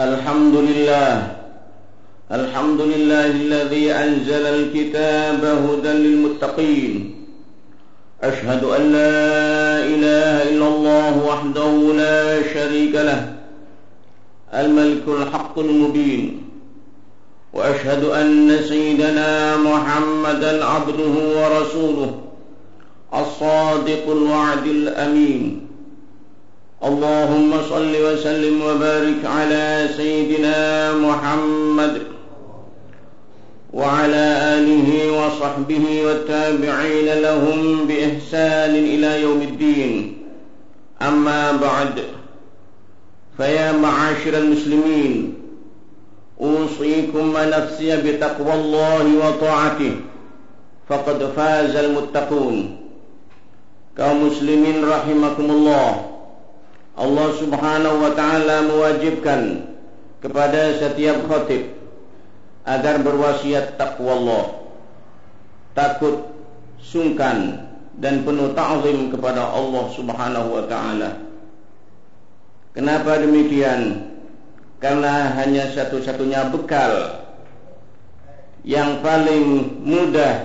الحمد لله الحمد لله الذي أنزل الكتاب هدى للمتقين. أشهد أن لا إله إلا الله وحده لا شريك له. الملك الحق المبين. وأشهد أن سيدنا محمدا عبده ورسوله. الصادق الوعد الأمين. اللهم صل وسلم وبارك على سيدنا محمد وعلى آله وصحبه والتابعين لهم بإحسان إلى يوم الدين. أما بعد فيا معاشر المسلمين أوصيكم ونفسي بتقوى الله وطاعته. فقد فاز المتقون. kaum muslimin rahimakumullah Allah subhanahu wa ta'ala mewajibkan kepada setiap khatib agar berwasiat takwa Allah takut sungkan dan penuh ta'zim kepada Allah subhanahu wa ta'ala. Kenapa demikian? Karena hanya satu-satunya bekal yang paling mudah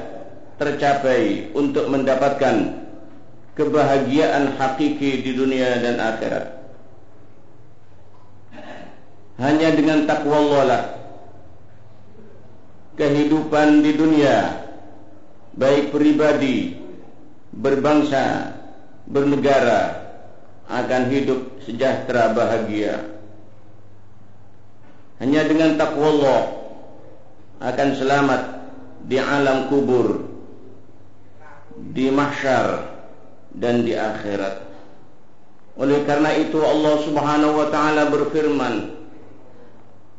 tercapai untuk mendapatkan kebahagiaan hakiki di dunia dan akhirat. Hanya dengan takwa Allah lah kehidupan di dunia baik pribadi, berbangsa, bernegara akan hidup sejahtera bahagia. Hanya dengan takwa Allah akan selamat di alam kubur, di mahsyar dan di akhirat. Oleh karena itu Allah Subhanahu wa taala berfirman,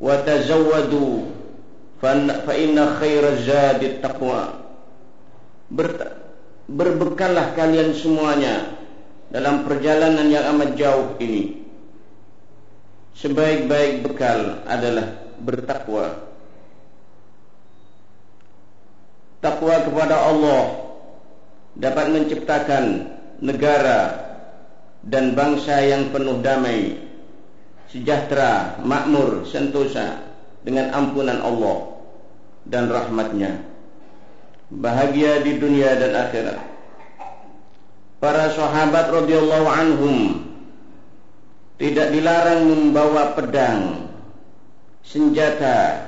"Wa tazawwadu fa inna khairaz zadi taqwa." Ber berbekallah kalian semuanya dalam perjalanan yang amat jauh ini. Sebaik-baik bekal adalah bertakwa. Takwa kepada Allah dapat menciptakan negara dan bangsa yang penuh damai, sejahtera, makmur, sentosa dengan ampunan Allah dan rahmatnya. Bahagia di dunia dan akhirat. Para sahabat radhiyallahu anhum tidak dilarang membawa pedang, senjata,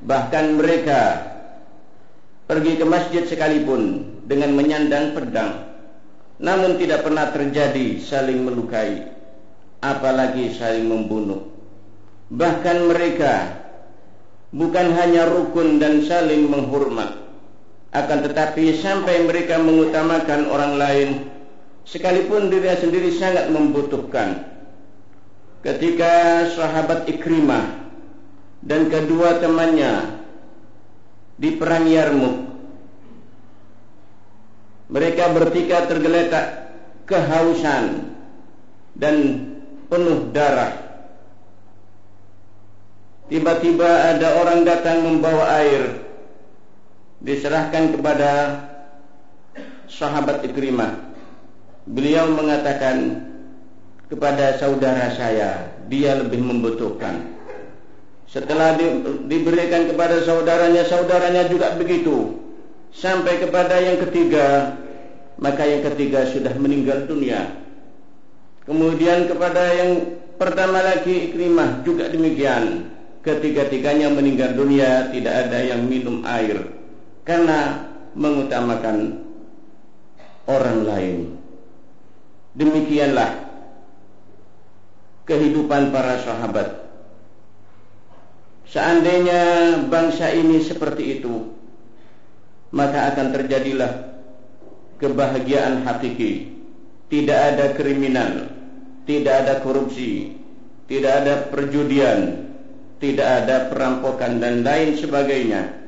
bahkan mereka pergi ke masjid sekalipun dengan menyandang pedang namun tidak pernah terjadi saling melukai apalagi saling membunuh. Bahkan mereka bukan hanya rukun dan saling menghormat akan tetapi sampai mereka mengutamakan orang lain sekalipun dirinya sendiri sangat membutuhkan. Ketika sahabat Ikrimah dan kedua temannya di perang Yarmuk mereka bertiga tergeletak kehausan dan penuh darah. Tiba-tiba ada orang datang membawa air diserahkan kepada sahabat Ikrimah. Beliau mengatakan kepada saudara saya, dia lebih membutuhkan. Setelah di, diberikan kepada saudaranya, saudaranya juga begitu. Sampai kepada yang ketiga, maka yang ketiga sudah meninggal dunia. Kemudian kepada yang pertama lagi Ikrimah juga demikian. Ketiga-tiganya meninggal dunia, tidak ada yang minum air karena mengutamakan orang lain. Demikianlah kehidupan para sahabat. Seandainya bangsa ini seperti itu, maka akan terjadilah kebahagiaan hakiki. Tidak ada kriminal, tidak ada korupsi, tidak ada perjudian, tidak ada perampokan dan lain sebagainya.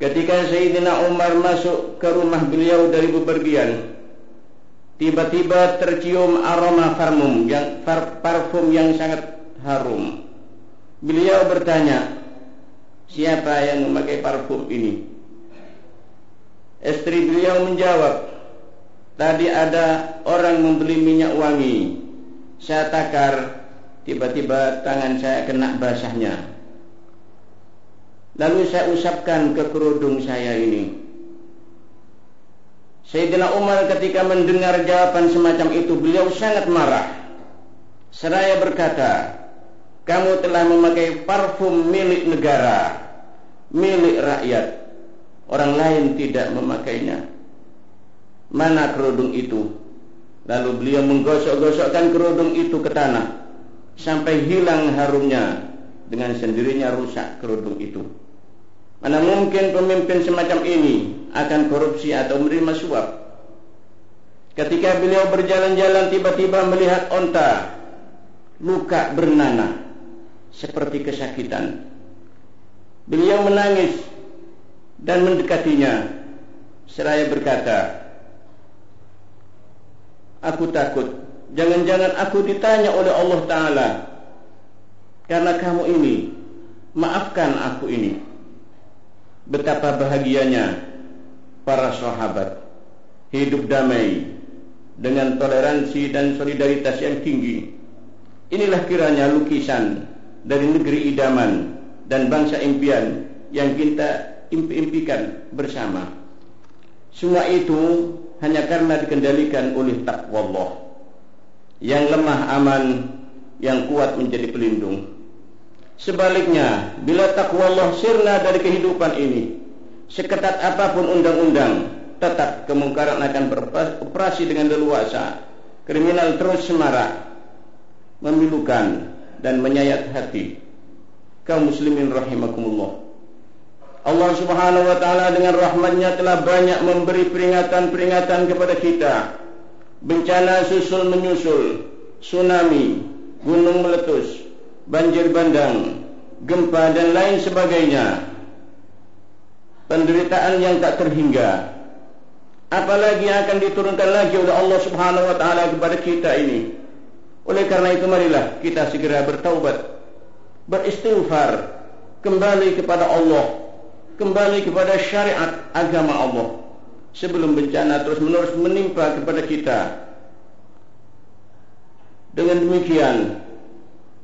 Ketika Sayyidina Umar masuk ke rumah beliau dari bepergian, tiba-tiba tercium aroma parfum yang parfum yang sangat harum. Beliau bertanya, siapa yang memakai parfum ini? Istri beliau menjawab, tadi ada orang membeli minyak wangi. Saya takar tiba-tiba tangan saya kena basahnya. Lalu saya usapkan ke kerudung saya ini. Sayyidina Umar ketika mendengar jawaban semacam itu, beliau sangat marah. Seraya berkata, kamu telah memakai parfum milik negara, milik rakyat. Orang lain tidak memakainya. Mana kerudung itu? Lalu beliau menggosok-gosokkan kerudung itu ke tanah. Sampai hilang harumnya. Dengan sendirinya rusak kerudung itu. Mana mungkin pemimpin semacam ini akan korupsi atau menerima suap. Ketika beliau berjalan-jalan tiba-tiba melihat onta luka bernanah seperti kesakitan. Beliau menangis dan mendekatinya. Seraya berkata, Aku takut. Jangan-jangan aku ditanya oleh Allah Ta'ala. Karena kamu ini maafkan aku ini. Betapa bahagianya para sahabat. Hidup damai dengan toleransi dan solidaritas yang tinggi. Inilah kiranya lukisan dari negeri idaman dan bangsa impian yang kita impi-impikan bersama. Semua itu hanya karena dikendalikan oleh takwa Allah. Yang lemah aman, yang kuat menjadi pelindung. Sebaliknya, bila takwa Allah sirna dari kehidupan ini, seketat apapun undang-undang, tetap kemungkaran akan beroperasi dengan leluasa. Kriminal terus semarak, memilukan dan menyayat hati. Kaum muslimin rahimakumullah. Allah subhanahu wa ta'ala dengan rahmatnya telah banyak memberi peringatan-peringatan kepada kita. Bencana susul menyusul, tsunami, gunung meletus, banjir bandang, gempa dan lain sebagainya. Penderitaan yang tak terhingga. Apalagi yang akan diturunkan lagi oleh Allah Subhanahu wa taala kepada kita ini. Oleh karena itu marilah kita segera bertaubat, beristighfar, kembali kepada Allah, kembali kepada syariat agama Allah. Sebelum bencana terus-menerus menimpa kepada kita. Dengan demikian,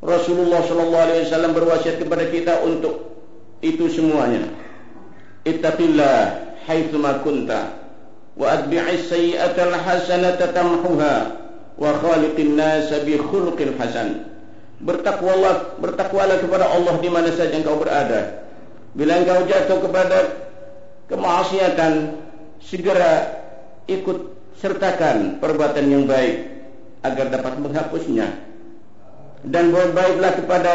Rasulullah sallallahu alaihi wasallam berwasiat kepada kita untuk itu semuanya. Ittaqillah haitsu ma kunta wa atbi'is sayyi'ata al-hasanata tamhuha wa khaliqin nas bi khuluqin hasan. Bertakwalah bertakwalah kepada Allah di mana saja engkau berada. Bila engkau jatuh kepada kemaksiatan, segera ikut sertakan perbuatan yang baik agar dapat menghapusnya dan berbaiklah kepada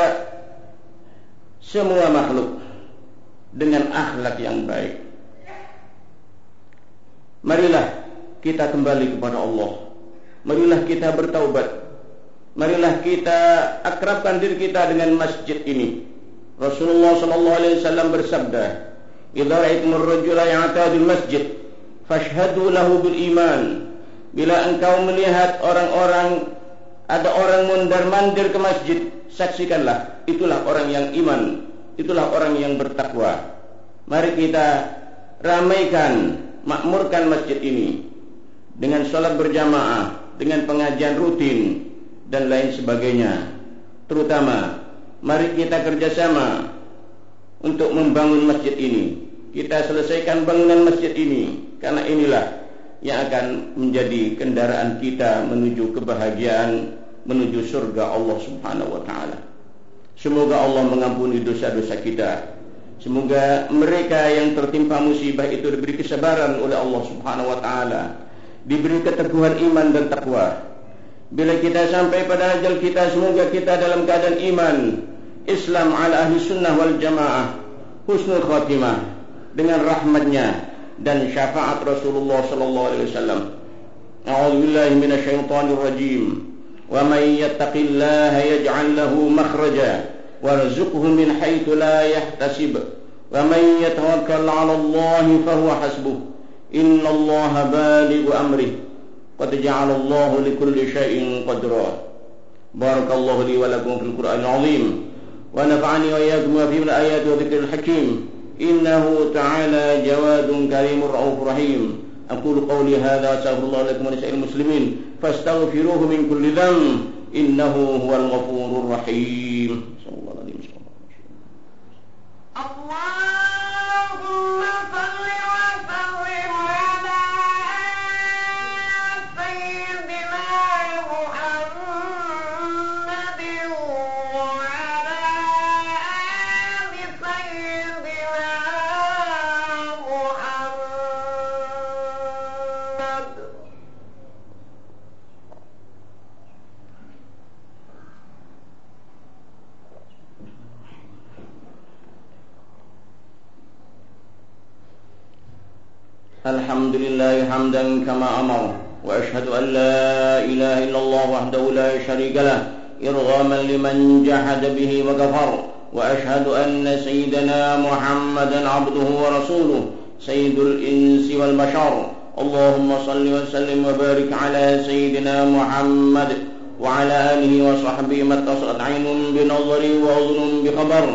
semua makhluk dengan akhlak yang baik. Marilah kita kembali kepada Allah. Marilah kita bertaubat. Marilah kita akrabkan diri kita dengan masjid ini. Rasulullah sallallahu alaihi wasallam bersabda, "Idza ra'aytumur rajula ya'tadu al-masjid, fashhadu lahu bil iman." Bila engkau melihat orang-orang ada orang mondar-mandir ke masjid, saksikanlah, itulah orang yang iman, itulah orang yang bertakwa. Mari kita ramaikan, makmurkan masjid ini dengan sholat berjamaah, dengan pengajian rutin dan lain sebagainya. Terutama, mari kita kerjasama untuk membangun masjid ini. Kita selesaikan bangunan masjid ini, karena inilah yang akan menjadi kendaraan kita menuju kebahagiaan menuju surga Allah Subhanahu wa taala. Semoga Allah mengampuni dosa-dosa kita. Semoga mereka yang tertimpa musibah itu diberi kesabaran oleh Allah Subhanahu wa taala, diberi keteguhan iman dan takwa. Bila kita sampai pada ajal kita semoga kita dalam keadaan iman, Islam ala ahli sunnah wal jamaah, husnul khatimah dengan rahmatnya dan syafaat Rasulullah sallallahu alaihi wasallam. A'udzu billahi minasyaitonir rajim. Wa may yattaqillaha yaj'al lahu makhraja warzuqhu min haitsu la yahtasib. Wa may yatawakkal 'ala Allah fa huwa hasbuh. إن الله بالغ أمره. قد جعل الله لكل شيء قدرا. بارك الله لي ولكم في القرآن العظيم. ونفعني وإياكم في الآيات وذكر الحكيم. إنه تعالى جواد كريم رؤوف رحيم. أقول قولي هذا وأستغفر الله لكم ولسائر المسلمين. فاستغفروه من كل ذنب. إنه هو الغفور الرحيم. صلى الله عليه وسلم. الله الحمد لله حمدا كما أمر وأشهد أن لا إله إلا الله وحده لا شريك له إرغاما لمن جحد به وكفر وأشهد أن سيدنا محمدا عبده ورسوله سيد الإنس والبشر. اللهم صل وسلم وبارك على سيدنا محمد وعلى آله وصحبه ما اتصلت عين بنظر وأذن بخبر.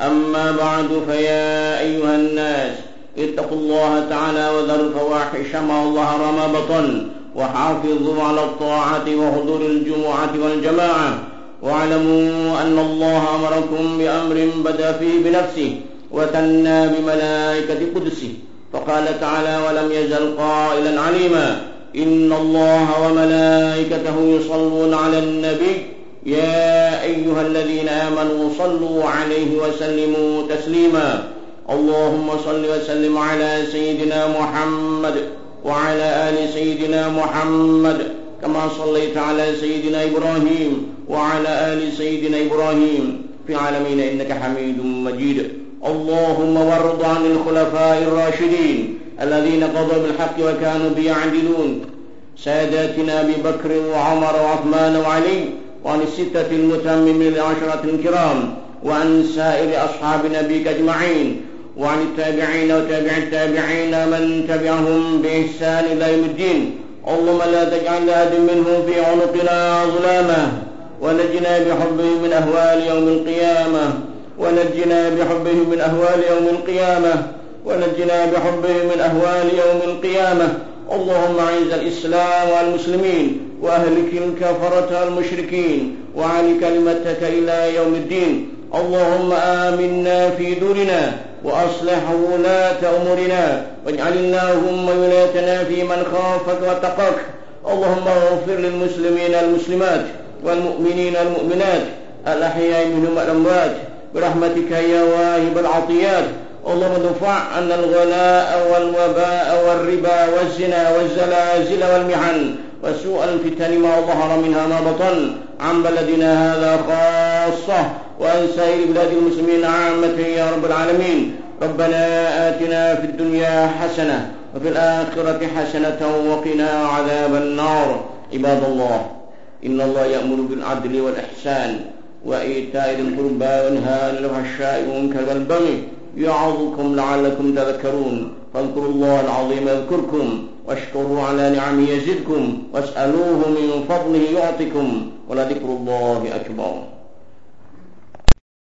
أما بعد فيا أيها الناس اتقوا الله تعالى وذروا الفواحش ما ظهر ما بطن وحافظوا على الطاعة وحضور الجمعة والجماعة واعلموا أن الله أمركم بأمر بدأ فيه بنفسه وثنى بملائكة قدسه فقال تعالى ولم يزل قائلا عليما إن الله وملائكته يصلون على النبي يا أيها الذين آمنوا صلوا عليه وسلموا تسليما اللهم صل وسلم على سيدنا محمد وعلى آل سيدنا محمد كما صليت على سيدنا إبراهيم وعلى آل سيدنا إبراهيم في العالمين إنك حميد مجيد. اللهم وارض عن الخلفاء الراشدين الذين قضوا بالحق وكانوا بيعدلون. ساداتنا أبي بكر وعمر وعثمان وعلي وعن الستة المتممين العشرة الكرام وعن سائر أصحاب نبيك أجمعين وعن التابعين وتابع التابعين من تبعهم بإحسان إلى يوم الدين. اللهم لا تجعل لأحد منهم في عنقنا ظلامة ونجنا بحبه من أهوال يوم القيامة ونجنا بحبه من أهوال يوم القيامة ونجنا بحبه من أهوال يوم القيامة. اللهم أعز الإسلام والمسلمين وأهلك الكفرة المشركين وعلي كلمتك إلى يوم الدين. اللهم آمنا في دورنا وأصلح ولاة أمورنا واجعل اللهم ولايتنا في من خافك واتقاك. اللهم اغفر للمسلمين المسلمات والمؤمنين المؤمنات الأحياء منهم الأموات برحمتك يا واهب العطيات. اللهم ادفع عنا الغلاء والوباء والربا والزنا والزلازل والمحن وسوء الفتن ما ظهر منها ما بطن عن بلدنا هذا خاصة وعن سائر بلاد المسلمين عامة يا رب العالمين. ربنا آتنا في الدنيا حسنة وفي الآخرة حسنة وقنا عذاب النار. عباد الله إن الله يأمر بالعدل والإحسان وإيتاء ذي القربى وينهى عن الفحشاء والمنكر والبغي يعظكم لعلكم تذكرون. فاذكروا الله العظيم يذكركم واشكروا على نعمه يزدكم واسألوه من فضله يعطكم ولذكر الله أكبر.